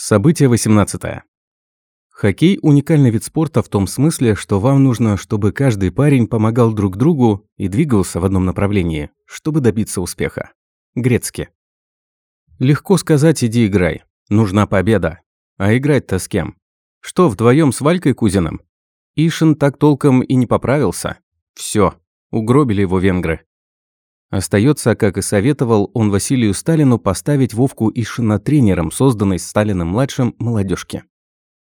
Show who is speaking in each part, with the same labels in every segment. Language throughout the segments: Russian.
Speaker 1: Событие 18. Хоккей – уникальный вид спорта в том смысле, что вам нужно, чтобы каждый парень помогал друг другу и двигался в одном направлении, чтобы добиться успеха. Грецки. Легко сказать «иди играй». Нужна победа. А играть-то с кем? Что, вдвоем с Валькой Кузиным? Ишин так толком и не поправился. Все, угробили его венгры. Остается, как и советовал он Василию Сталину, поставить Вовку Ишина тренером, созданной Сталиным-младшим молодежки.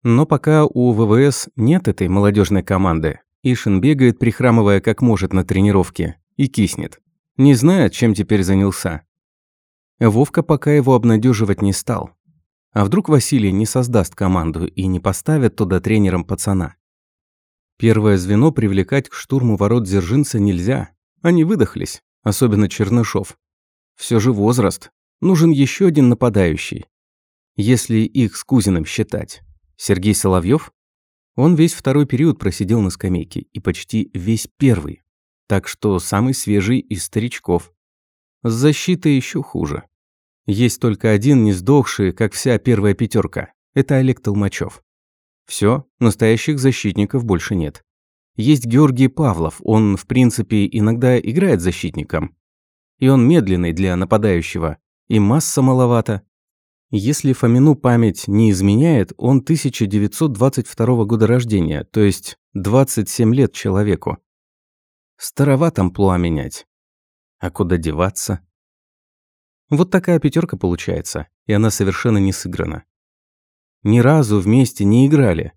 Speaker 1: Но пока у ВВС нет этой молодежной команды, Ишин бегает, прихрамывая как может на тренировке, и киснет. Не знает, чем теперь занялся. Вовка пока его обнадеживать не стал. А вдруг Василий не создаст команду и не поставит туда тренером пацана? Первое звено привлекать к штурму ворот Дзержинца нельзя. Они выдохлись особенно Чернышов. Все же возраст. Нужен еще один нападающий. Если их с Кузиным считать. Сергей Соловьев? Он весь второй период просидел на скамейке и почти весь первый. Так что самый свежий из старичков. С защитой еще хуже. Есть только один не сдохший, как вся первая пятерка. Это Олег Толмачев. Все, настоящих защитников больше нет. Есть Георгий Павлов, он, в принципе, иногда играет защитником. И он медленный для нападающего, и масса маловато. Если Фомину память не изменяет, он 1922 года рождения, то есть 27 лет человеку. Староват амплуа менять. А куда деваться? Вот такая пятерка получается, и она совершенно не сыграна. Ни разу вместе не играли,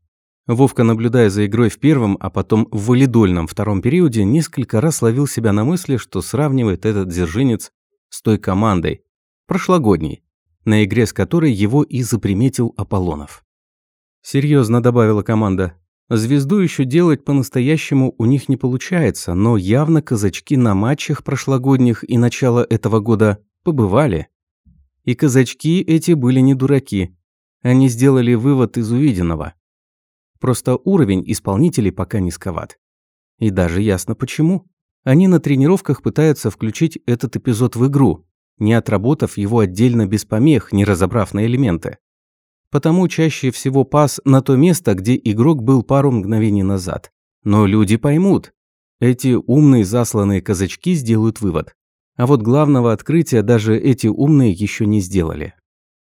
Speaker 1: Вовка, наблюдая за игрой в первом, а потом в валидольном втором периоде, несколько раз ловил себя на мысли, что сравнивает этот дзержинец с той командой, прошлогодней, на игре с которой его и заприметил Аполлонов. Серьезно добавила команда. Звезду еще делать по-настоящему у них не получается, но явно казачки на матчах прошлогодних и начала этого года побывали. И казачки эти были не дураки. Они сделали вывод из увиденного – Просто уровень исполнителей пока низковат. И даже ясно почему. Они на тренировках пытаются включить этот эпизод в игру, не отработав его отдельно без помех, не разобрав на элементы. Потому чаще всего пас на то место, где игрок был пару мгновений назад. Но люди поймут. Эти умные засланные казачки сделают вывод. А вот главного открытия даже эти умные еще не сделали.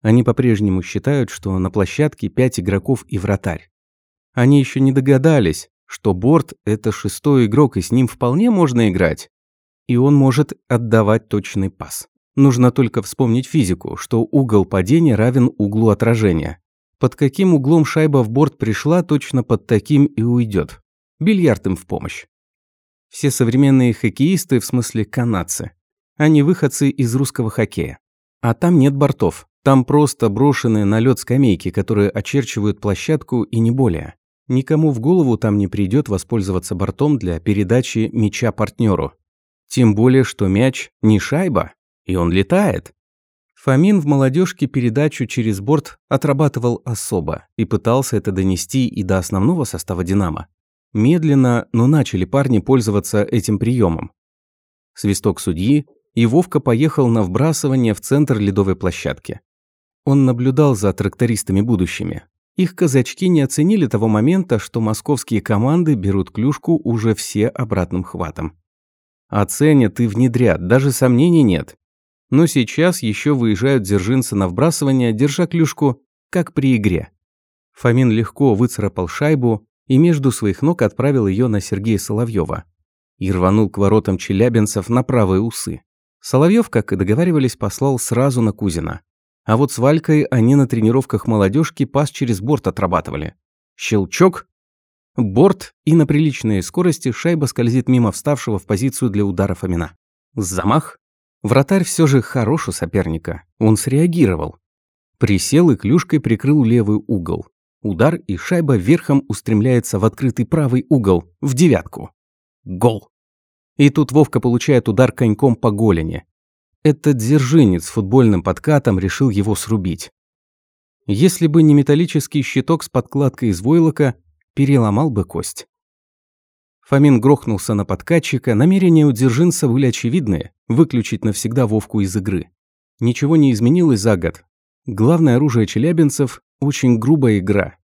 Speaker 1: Они по-прежнему считают, что на площадке пять игроков и вратарь. Они еще не догадались, что Борт – это шестой игрок, и с ним вполне можно играть. И он может отдавать точный пас. Нужно только вспомнить физику, что угол падения равен углу отражения. Под каким углом шайба в борт пришла, точно под таким и уйдет. Бильярд им в помощь. Все современные хоккеисты, в смысле канадцы, они выходцы из русского хоккея. А там нет бортов. Там просто брошенные на лед скамейки, которые очерчивают площадку и не более. Никому в голову там не придет воспользоваться бортом для передачи мяча партнеру. Тем более, что мяч не шайба, и он летает. Фомин в молодежке передачу через борт отрабатывал особо и пытался это донести и до основного состава «Динамо». Медленно, но начали парни пользоваться этим приемом. Свисток судьи, и Вовка поехал на вбрасывание в центр ледовой площадки. Он наблюдал за трактористами будущими, их казачки не оценили того момента, что московские команды берут клюшку уже все обратным хватом. Оценят и внедрят, даже сомнений нет. Но сейчас еще выезжают дзержинцы на вбрасывание, держа клюшку, как при игре. Фомин легко выцарапал шайбу и между своих ног отправил ее на Сергея Соловьева и рванул к воротам челябинцев на правые усы. Соловьев, как и договаривались, послал сразу на Кузина. А вот с Валькой они на тренировках молодежки пас через борт отрабатывали. Щелчок. Борт, и на приличной скорости шайба скользит мимо вставшего в позицию для удара Фомина. Замах. Вратарь все же хорош у соперника. Он среагировал. Присел и клюшкой прикрыл левый угол. Удар, и шайба верхом устремляется в открытый правый угол, в девятку. Гол. И тут Вовка получает удар коньком по голени. Этот дзержинец футбольным подкатом решил его срубить. Если бы не металлический щиток с подкладкой из войлока, переломал бы кость. Фомин грохнулся на подкатчика, намерения у дзержинца были очевидные – выключить навсегда Вовку из игры. Ничего не изменилось за год. Главное оружие челябинцев – очень грубая игра.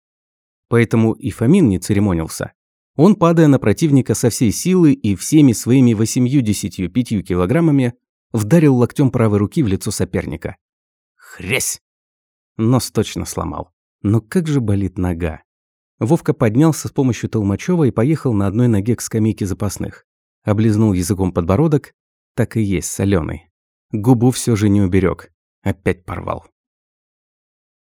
Speaker 1: Поэтому и Фомин не церемонился. Он, падая на противника со всей силы и всеми своими 85 килограммами, вдарил локтем правой руки в лицо соперника. Хресь! Нос точно сломал. Но как же болит нога. Вовка поднялся с помощью Толмачева и поехал на одной ноге к скамейке запасных. Облизнул языком подбородок. Так и есть, соленый. Губу все же не уберег. Опять порвал.